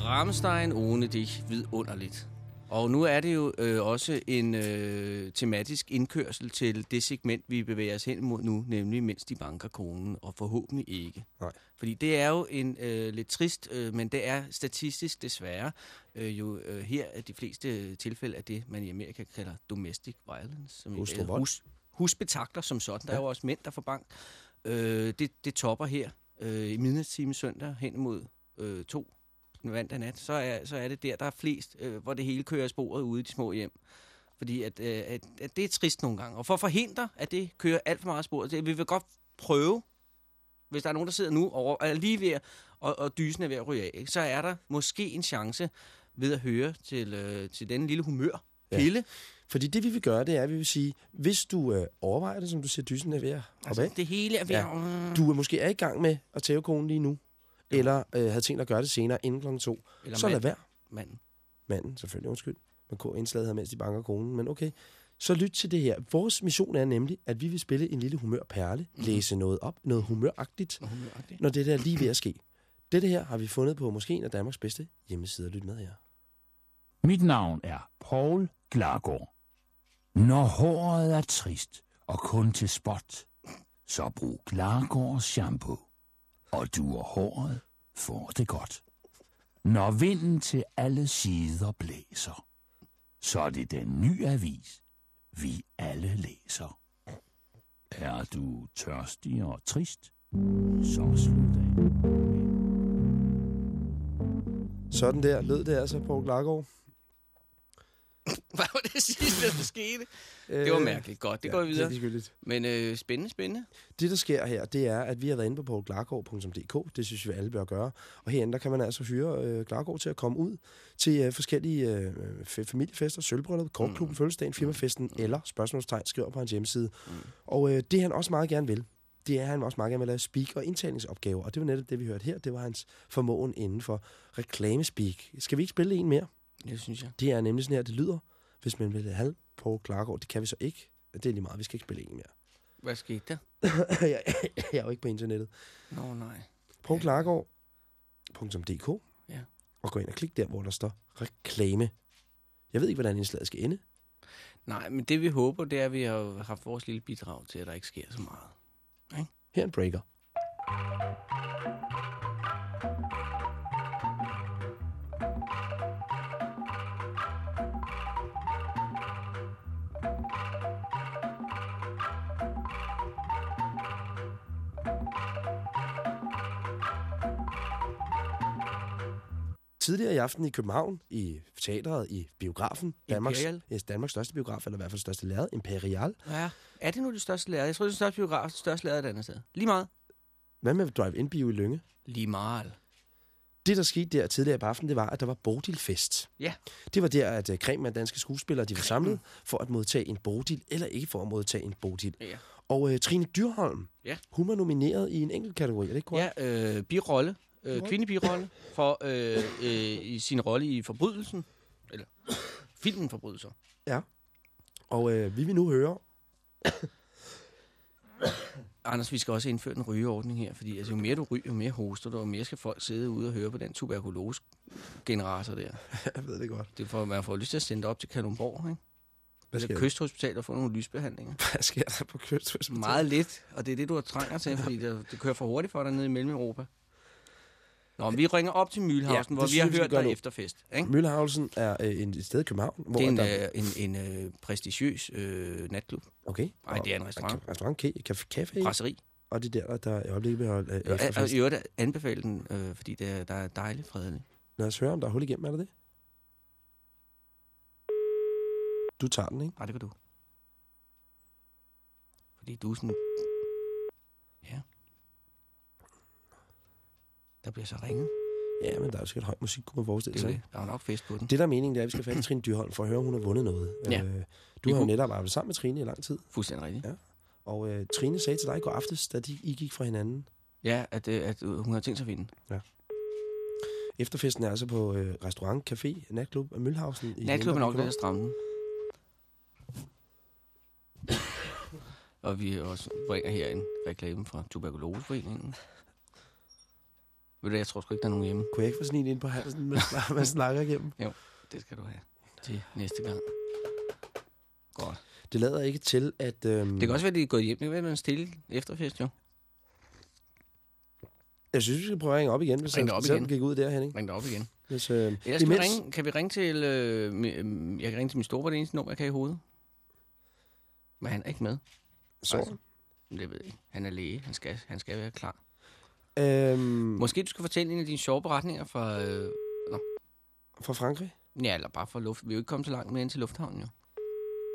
Rammstein ohne dich vidunderligt. Og nu er det jo øh, også en øh, tematisk indkørsel til det segment, vi bevæger os hen mod nu, nemlig mens de banker konen, og forhåbentlig ikke. Nej. Fordi det er jo en øh, lidt trist, øh, men det er statistisk desværre øh, jo øh, her er de fleste tilfælde af det, man i Amerika kalder domestic violence. Som i- Hustruvold. hus, husbetakler som sådan. Der Ja. er jo også mænd, der får bank. Øh, det, det topper her øh, i midnatstime søndag hen mod øh, to mandag nat, så er, så er det der, der er flest, øh, hvor det hele kører af sporet ude i de små hjem. Fordi at, øh, at, at det er trist nogle gange. Og for at forhindre, at det kører alt for meget af sporet, det, vi vil godt prøve, hvis der er nogen, der sidder nu og er lige ved at, og, og dysen er ved at ryge af, ikke? så er der måske en chance ved at høre til, øh, til den lille humør. Ja. Pille. Fordi det, vi vil gøre, det er, at vi vil sige, hvis du øh, overvejer det, som du siger, dysen er ved at hoppe af, Altså, det hele er ved Ja. at... du er måske er i gang med at tæve konen lige nu, eller øh, havde tænkt at gøre det senere inden kl. 2, Eller så lad mand, være. manden. Manden, selvfølgelig, undskyld. Man kunne indslaget her, mens de banker konen, men okay. Så lyt til det her. Vores mission er nemlig, at vi vil spille en lille humørperle, mm-hmm. læse noget op, noget humøragtigt, Og humøragtigt. når det der er lige ved at ske. Dette her har vi fundet på måske en af Danmarks bedste hjemmesider. Lyt med her. Mit navn er Paul Glargaard. Når håret er trist og kun til spot, så brug Glargaards shampoo. Og du og håret får det godt. Når vinden til alle sider blæser, så er det den nye avis, vi alle læser. Er du tørstig og trist, så slut af. Sådan der lød det altså, Poul Klargaard. Hvad var det sidste, der skete? Det var mærkeligt. Godt, det går vi Det er videre. Men øh, spændende, spændende. Det, der sker her, det er, at vi har været inde på poulklargaard.dk. Det synes vi alle bør gøre. Og herinde, der kan man altså hyre øh, Klargaard til at komme ud til øh, forskellige øh, familiefester, sølvbryllup, kortklubben, mm. fødselsdagen, firmafesten mm. eller spørgsmålstegn, skriver på hans hjemmeside. Mm. Og øh, det han også meget gerne vil, det er, at han også meget gerne vil lave speak- og indtalingsopgaver. Og det var netop det, vi hørte her. Det var hans formåen inden for reklamespeak. Skal vi ikke spille en mere? Det synes jeg. Det er nemlig sådan her, det lyder, hvis man vil have Paul Klargaard. Det kan vi så ikke. Det er lige meget. Vi skal ikke spille en mere. Hvad skete der? jeg, jeg er jo ikke på internettet. Nå, nej. Poulklargaard.dk Ja. og gå ind og klik der, hvor der står reklame. Jeg ved ikke, hvordan indslaget skal ende. Nej, men det vi håber, det er, at vi har haft vores lille bidrag til, at der ikke sker så meget. Her er en breaker. Tidligere i aften i København, i teatret, i biografen, Danmarks, Imperial. yes, Danmarks største biograf, eller i hvert fald største lærred, Imperial. Ja. Er det nu det største lærer? Jeg tror, det er det største biograf, det største lærer et andet sted. Lige meget. Hvad med drive-in-bio i Lønge? Lige meget. Det, der skete der tidligere på aftenen, det var, at der var Bodilfest. Ja. Det var der, at uh, Krem af danske skuespillere de var samlet for at modtage en Bodil, eller ikke for at modtage en Bodil. Ja. Og uh, Trine Dyrholm, Ja. hun var nomineret i en enkelt kategori, er det ikke korrekt? Ja, øh, birolle. Øh, kvindebirolle for øh, øh, i sin rolle i Forbrydelsen. Eller filmen Forbrydelser. Ja. Og uh, vi vil nu høre... Anders, vi skal også indføre en rygeordning her, fordi altså, jo mere du ryger, jo mere hoster du, og mere skal folk sidde ude og høre på den tuberkulose-generator der. Jeg ved det godt. Det at man får lyst til at sende det op til Kalundborg, ikke? Hvad sker, Eller der? kysthospital og få nogle lysbehandlinger. Hvad sker der på kysthospitalet? Meget lidt, og det er det, du har trænger til, fordi det, det kører for hurtigt for dig nede i Mellem-Europa. Nå, vi ringer op til Mühlhausen, Ja, hvor vi har hørt dig efterfest. Ikke? Mølhausen er øh, en, et sted i København, hvor Det er en, der... øh, en, en øh, prestigiøs øh, natklub. Okay. Nej, det er en restaurant. Restaurant, café, café Brasserie. og det der, der i øjeblikket vil holde øh, Og, i øvrigt anbefale den, øh, fordi det er, der er dejligt fredeligt. Lad os høre, om der er hul igennem, er der det? Du tager den, ikke? Nej, det kan du. Fordi du er sådan... Ja. Der bliver så ringet. Ja, men der er jo sikkert høj musik, kunne man forestille Det er sig. det. Der er nok fest på den. Det, der er meningen, det er, at vi skal fat i Trine Dyrholm for at høre, om hun har vundet noget. Ja. Øh, du har jo netop arbejdet sammen med Trine i lang tid. Fuldstændig rigtigt. Ja. Og øh, Trine sagde til dig i går aftes, da de, I gik fra hinanden. Ja, at, øh, at øh, hun har tænkt sig at vinde. Efterfesten er altså på øh, restaurant, café, natklub af Mølhausen. i Natklubben er nok at stramme. Og vi også bringer her en reklame fra Tuberkuloseforeningen. Ved du, jeg tror sgu ikke, der er nogen hjemme. Kunne jeg ikke få sådan en ind på halsen, med man snakker igennem? Det skal du have til næste gang. Godt. Det lader ikke til, at... Øhm, Det kan også være, at de er gået hjem. Det kan være, at man stille efterfest, jo. Jeg synes, vi skal prøve at ringe op igen, hvis Ring op igen. gik ud der, Henning. Ring op igen. Hvis, øh, Ellers kan, vi imens- ringe, kan vi ringe til... Øh, mi- jeg kan ringe til min store, det eneste nummer, jeg kan i hovedet. Men han er ikke med. Så. Altså. Det ved jeg ikke. Han er læge. Han skal, han skal være klar. Øhm, Måske du skal fortælle en af dine sjove beretninger fra... Øh, fra Frankrig? ja, eller bare fra luft. Vi er jo ikke kommet så langt mere ind til lufthavnen, jo.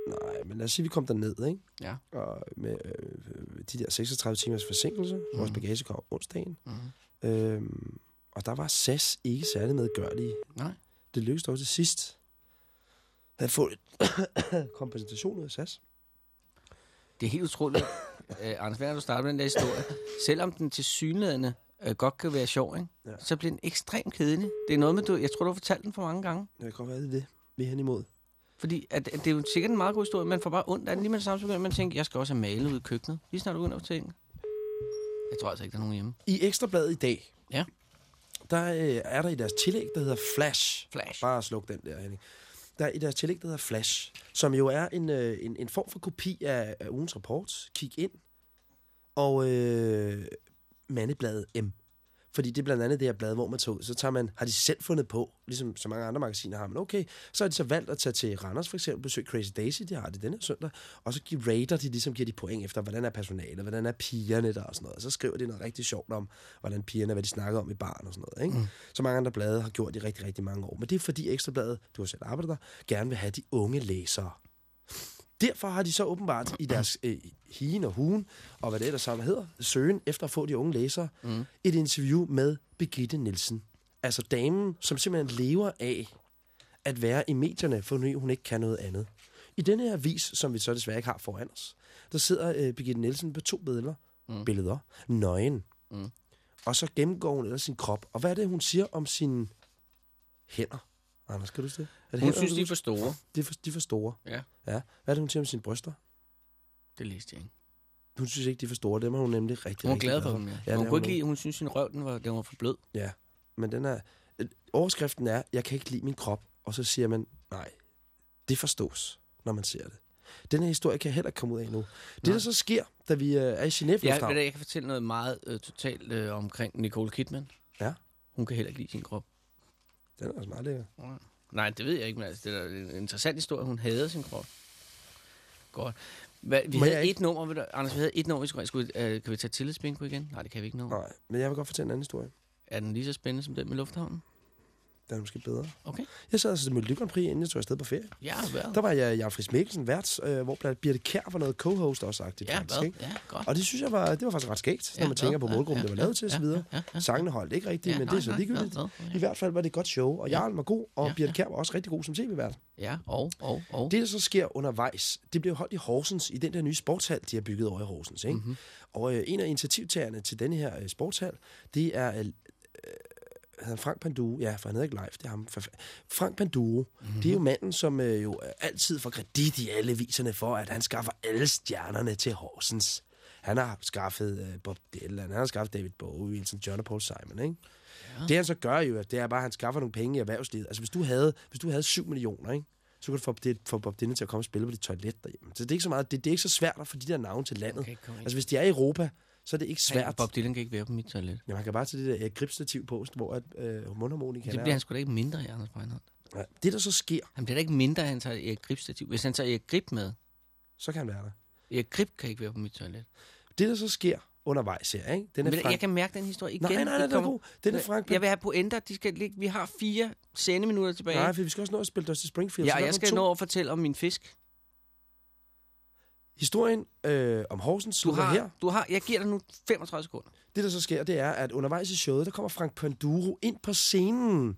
Nej, men lad os sige, at vi kom derned, ikke? Ja. Og med øh, de der 36 timers forsinkelse. Mm. Vores bagage kom onsdagen. Mm-hmm. Øhm, og der var SAS ikke særlig medgørlige. Nej. Det lykkedes dog til sidst. At få et kompensation ud af SAS. Det er helt utroligt. Uh, Anders, hvad du starter med den der historie? Selvom den til synlædende uh, godt kan være sjov, ikke? Ja. Ja. så bliver den ekstremt kedelig. Det er noget med, du, jeg tror, du har fortalt den for mange gange. Det kan godt være, det er det. Vi er hen imod. Fordi at, at det er jo sikkert en meget god historie. Man får bare ondt af den. Lige med det samme, så begynder man at tænke, jeg skal også have malet ud i køkkenet. Lige snart du begynder at tænke. Jeg tror altså ikke, der er nogen hjemme. I Ekstrabladet i dag, Ja. der øh, er der i deres tillæg, der hedder Flash. Flash. Bare sluk den der, Henning. Der er i deres tillæg, der hedder Flash, som jo er en, øh, en, en form for kopi af, af ugens rapport. Kig ind. Og øh, Mandebladet M. Fordi det er blandt andet det her blad, hvor man ud. Så tager man, har de selv fundet på, ligesom så mange andre magasiner har. Men okay, så har de så valgt at tage til Randers for eksempel, besøge Crazy Daisy, det har de denne søndag. Og så giver rater de ligesom giver de point efter, hvordan er personalet, hvordan er pigerne der og sådan noget. Og så skriver de noget rigtig sjovt om, hvordan pigerne, hvad de snakker om i barn og sådan noget. Ikke? Mm. Så mange andre blade har gjort det i rigtig, rigtig mange år. Men det er fordi Ekstrabladet, du har selv arbejdet der, gerne vil have de unge læsere. Derfor har de så åbenbart i deres øh, hien og hugen, og hvad det ellers sammen hedder, søgen efter at få de unge læsere, mm. et interview med Birgitte Nielsen. Altså damen, som simpelthen lever af at være i medierne, for hun ikke kan noget andet. I denne her avis, som vi så desværre ikke har foran os, der sidder øh, Birgitte Nielsen på to billeder, mm. billeder, nøgen. Mm. Og så gennemgår hun ellers sin krop. Og hvad er det, hun siger om sine hænder? Anders, kan du det? Er det Hun synes, de er for store. De er for, de er for store. Ja, Ja. Hvad er det, hun siger om sine bryster? det læste jeg ikke. Hun synes ikke, de er for store. Dem er hun nemlig rigtig, Hun rigtig glad for dem, ja. Ja, hun er kunne hun ikke lide, hun synes, sin røv den var, den var for blød. Ja, men den er... øh, Overskriften er, jeg kan ikke lide min krop. Og så siger man, nej, det forstås, når man ser det. Den her historie kan jeg heller ikke komme ud af nu. Det, der så sker, da vi øh, er i Genève Ja, du, jeg kan fortælle noget meget øh, totalt øh, omkring Nicole Kidman. Ja. Hun kan heller ikke lide sin krop. Den er også meget lækker. Nej, det ved jeg ikke, men altså, det er en interessant historie. Hun havde sin krop. Godt. Hvad, vi Må havde ikke- et nummer, ved du, Anders, vi havde et nummer, vi skulle, skulle øh, kan vi tage tillidsbingo igen? Nej, det kan vi ikke nå. Nej, men jeg vil godt fortælle en anden historie. Er den lige så spændende som den med lufthavnen? Den er måske bedre. Okay. Jeg sad altså til Melodi Grand Prix, inden jeg tog afsted på ferie. Ja, hvad? Der var jeg Jan Friis Mikkelsen vært, øh, hvor blandt Birte Kær var noget co-host også agtigt. Ja, faktisk, hvad? ikke? Ja, godt. Og det synes jeg var, det var faktisk ret skægt, når Ja, man tænker på hvad? målgruppen, Ja, det var ja, lavet til og så ja, videre. ja, ja. Sangene holdt ikke rigtigt, Ja, men det nej, er så nej, ligegyldigt. hvad, hvad? I hvert fald var det et godt show, og Jarl var god, og Ja, Birte ja. Kær var også rigtig god som tv-vært. Ja, og, og, og. Det, der så sker undervejs, det bliver holdt i Horsens, i den der nye sportshal, de har bygget over i Horsens. Ikke? Mhm. Mm-hmm. Og øh, en af initiativtagerne til denne her øh, sportshal, det er øh, hedder han Frank Panduro. Ja, for han hedder ikke live, det er ham. Frank Panduro, mm-hmm. det er jo manden, som øh, jo altid får kredit i alle viserne for, at han skaffer alle stjernerne til Horsens. Han har skaffet øh, Bob Dylan, han har skaffet David Bowie, Elton John og Paul Simon, ikke? Ja. Det han så gør jo, det er bare, at han skaffer nogle penge i erhvervslivet. Altså hvis du havde, hvis du havde 7 millioner, ikke? så kunne du få, det, få Bob Dylan til at komme og spille på dit toilet derhjemme. Så det er ikke så meget, det, det er ikke så svært at få de der navne til landet. Okay, altså hvis de er i Europa, så er det ikke Svært. svært. Bob Dylan kan ikke være på mit toilet. Ja, man kan bare tage det der øh, gripstativ på, hvor at, øh, mundharmonika Det bliver han sgu da ikke mindre i, Anders Breinholt. Ja, det, der så sker, Han bliver da ikke mindre, at han tager Erik Grip stativ. Hvis han tager Erik Grip med, så kan han være der. Erik Grip kan ikke være på mit toilet. Det, der så sker undervejs her, ikke? Den er Men Frank... jeg kan mærke den historie igen. Nej, nej, nej, Det den er god. Den er Frank... Jeg vil have pointer. De skal ligge. Vi har fire sendeminutter tilbage. Nej, for vi skal også nå at spille Dusty Springfield. ja, jeg skal nå at fortælle om min fisk. Historien øh, om Horsens Du slutter har, her. du har, jeg giver dig nu 35 sekunder. Det, der så sker, det er, at undervejs i showet, der kommer Frank Panduro ind på scenen.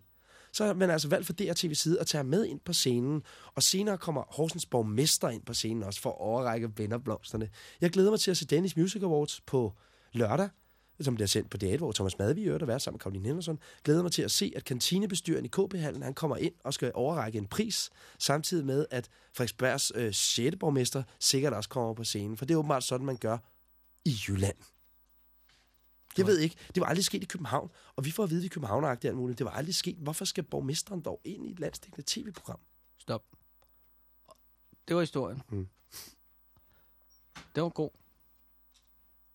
Så har man altså valgt for DRTV side at tage med ind på scenen. Og senere kommer Horsens borgmester ind på scenen også for at overrække vennerblomsterne. Jeg glæder mig til at se Danish Music Awards på lørdag, som bliver sendt på D8, hvor Thomas Madvig er være sammen med Karoline Henderson. Glæder mig til at se, at kantinebestyren i KB-hallen, han kommer ind og skal overrække en pris, samtidig med, at Frederiksbergs øh, 6. borgmester sikkert også kommer på scenen. For det er åbenbart sådan, man gør i Jylland. Jeg ved ikke. Det var aldrig sket i København. Og vi får at vide, at vi er københavneragtige alt muligt. Det var aldrig sket. Hvorfor skal borgmesteren dog ind i et landstækkende tv-program? Stop. Det var historien. Mm. Det var god.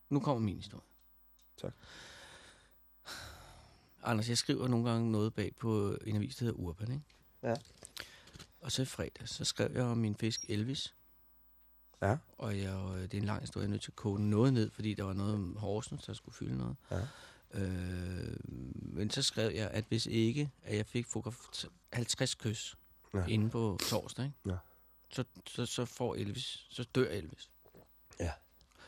Nu kommer min historie. Tak. Anders, jeg skriver nogle gange noget bag på en avis, der hedder Urban, ikke? Ja. Og så i fredag, så skrev jeg om min fisk Elvis. Ja. Og jeg, øh, det er en lang historie, jeg er nødt til at koge noget ned, fordi der var noget om Horsens, der skulle fylde noget. Ja. Øh, men så skrev jeg, at hvis ikke, at jeg fik fotograf- 50 kys ja. inde på torsdag, ikke? Ja. Så, så, så får Elvis, så dør Elvis. Ja.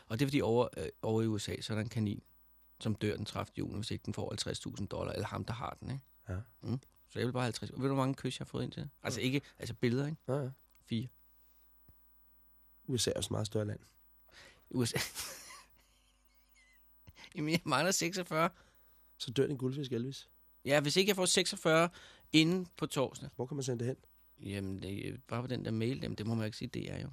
Og det er fordi over, øh, over i USA, så er der en kanin, som dør den 30. juni, hvis ikke den får 50.000 dollar, eller ham, der har den, ikke? Ja. Mm. Så jeg vil bare 50. Ved du, hvor mange kys jeg har fået ind til? Altså ikke, altså billeder, ikke? Ja, ja. Fire. USA er også et meget større land. USA. Jamen, jeg mangler 46. Så dør din guldfisk, Elvis. Ja, hvis ikke jeg får 46 inden på torsdag, Hvor kan man sende det hen? jamen, det er bare på den der mail, jamen, det må man ikke sige, det er jo.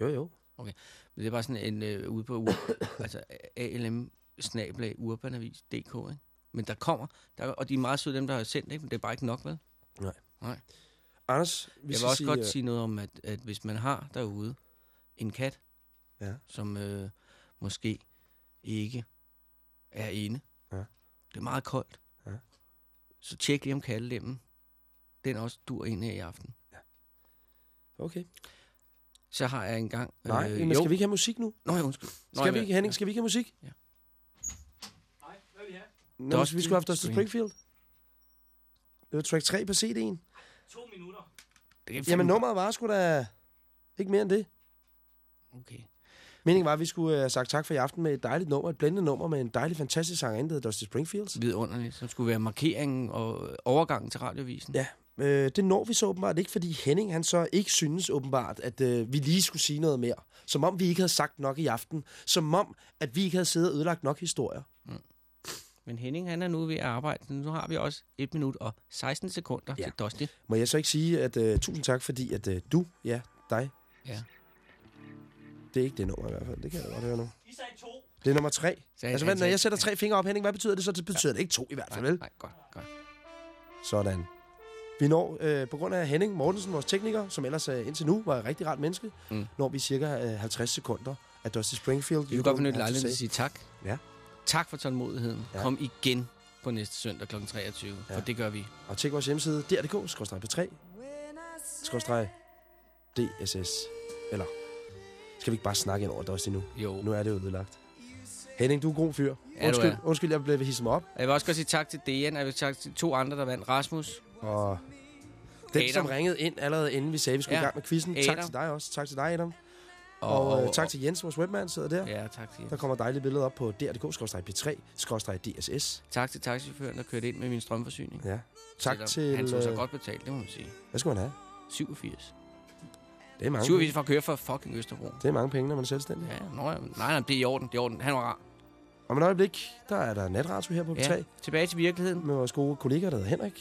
Jo, jo. Men det er bare sådan en øh, ude på ur, altså alm snabelag urbanavis.dk, ikke? Men der kommer, der, og de er meget søde, dem der har sendt, ikke? Men det er bare ikke nok, vel? Anders, vi jeg vil også sige, godt øh, sige noget om, at, at hvis man har derude en kat, Ja. som øh, måske ikke er inde, Ja. Det er meget koldt. Ja. Så tjek lige om kaldelemmen. Den også dur ind her i aften. Okay. Så har jeg engang... Nej, øh, men jo. skal vi ikke have musik nu? Nå, ja, undskyld. Nå, Skal vi ikke, Henning, skal vi ikke have musik? Ja. Have? Dusty vi skulle have haft Dusty Spring- Springfield. Det var track 3 på CD'en. Det kan Jamen, nummeret var sgu da ikke mere end det. Okay. Meningen var, at vi skulle have sagt tak for i aften med et dejligt nummer, et blændende nummer med en dejlig, fantastisk sangerinde, der hedder Dusty Springfield. Vidunderligt. Som skulle være markeringen og overgangen til radiovisen. Ja, øh, det når vi så åbenbart ikke, fordi Henning han så ikke synes åbenbart, at øh, vi lige skulle sige noget mere. Som om vi ikke havde sagt nok i aften. Som om, at vi ikke havde siddet og ødelagt nok historier. Men Henning, han er nu ved at arbejde. så Nu har vi også 1 minut og 16 sekunder Ja. ja. til Dusty. Må jeg så ikke sige, at øh, tusind tak, fordi at øh, du, ja, dig, Ja. det er ikke det nummer i hvert fald, det kan jeg godt høre nu. I sagde to. Det er nummer tre. Sagde- Altså, hvad, når jeg sætter tre fingre op, Henning, hvad betyder det så? Det betyder det ikke to i hvert fald, Nej, vel? nej, godt, godt. Sådan. Vi når, øh, på grund af Henning Mortensen, vores tekniker, som ellers øh, indtil nu var et rigtig rart menneske, mm. Når vi cirka øh, 50 sekunder af Dusty Springfield. Vi vil godt benytte lejligheden til at sige tak. Ja. Tak for tålmodigheden. Ja. Kom igen på næste søndag kl. 23, ja. For det gør vi. Og tjek vores hjemmeside, dr.dk, skrådstræk på 3, skrådstræk DSS. Eller, skal vi ikke bare snakke ind over Dusty nu? Jo. Nu er det jo ødelagt. Henning, du er en god fyr. Ja, undskyld, er. undskyld, jeg blev hisset mig op. Jeg vil også godt sige tak til DN, og jeg vil tak til to andre, der vandt. Rasmus. Og den, Adam. som ringede ind allerede inden vi sagde, vi skulle ja. i gang med quizzen. Tak Adam. til dig også. Tak til dig, Adam. Og, og, og tak til Jens, vores webmand, sidder der. Ja, tak til Der kommer dejlige billeder op på dr.dk-p3-dss. Tak til taxichaufføren, der kørte ind med min strømforsyning. Ja. Tak Selvom til... Han tog sig øh, godt betalt, det må man sige. Hvad skal man have? 87. Det er mange, 87 penge. for at køre for fucking Østerbro. Det er mange penge, når man er selvstændig. Ja, nå, ja. nej, nej, det er i orden, det er i orden. Han var rar. Om et øjeblik, der er der natradio her på P3 Ja, tilbage til virkeligheden. med vores gode kollega, der hedder Henrik.